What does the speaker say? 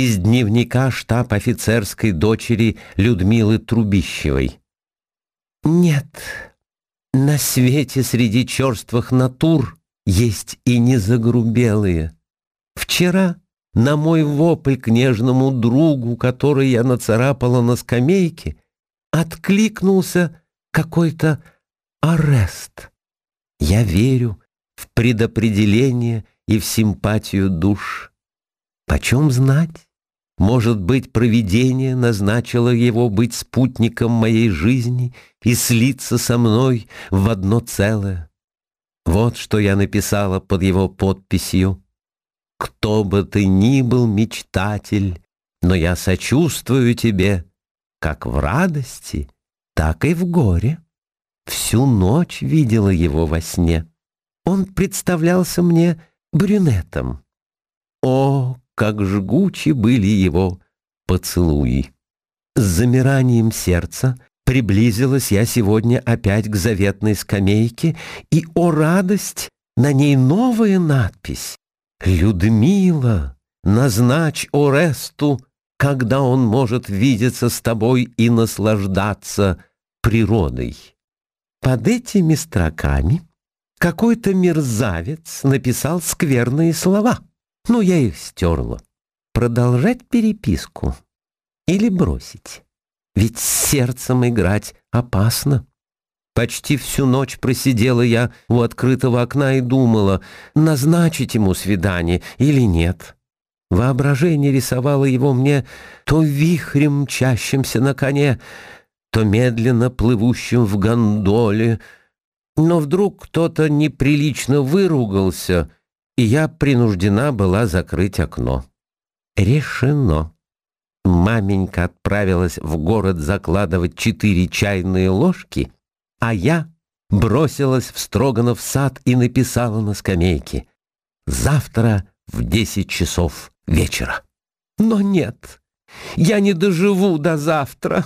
Из дневника штаб-офицерской дочери Людмилы Трубищевой. Нет, на свете среди черствых натур есть и незагрубелые. Вчера на мой вопль к нежному другу, который я нацарапала на скамейке, откликнулся какой-то арест. Я верю в предопределение и в симпатию душ. Почем знать? Может быть, провидение назначило его быть спутником моей жизни и слиться со мной в одно целое. Вот что я написала под его подписью. «Кто бы ты ни был, мечтатель, но я сочувствую тебе, как в радости, так и в горе». Всю ночь видела его во сне. Он представлялся мне брюнетом. О, как жгучи были его поцелуи! С замиранием сердца приблизилась я сегодня опять к заветной скамейке, и, о радость, на ней новая надпись. «Людмила, назначь Оресту, когда он может видеться с тобой и наслаждаться природой». Под этими строками какой-то мерзавец написал скверные слова. Ну, я их стерла. Продолжать переписку или бросить? Ведь с сердцем играть опасно. Почти всю ночь просидела я у открытого окна и думала, назначить ему свидание или нет. Воображение рисовало его мне то вихрем мчащимся на коне, то медленно плывущим в гондоле. Но вдруг кто-то неприлично выругался, и я принуждена была закрыть окно. Решено. Маменька отправилась в город закладывать четыре чайные ложки, а я бросилась в Строганов сад и написала на скамейке «Завтра в десять часов вечера». Но нет, я не доживу до завтра.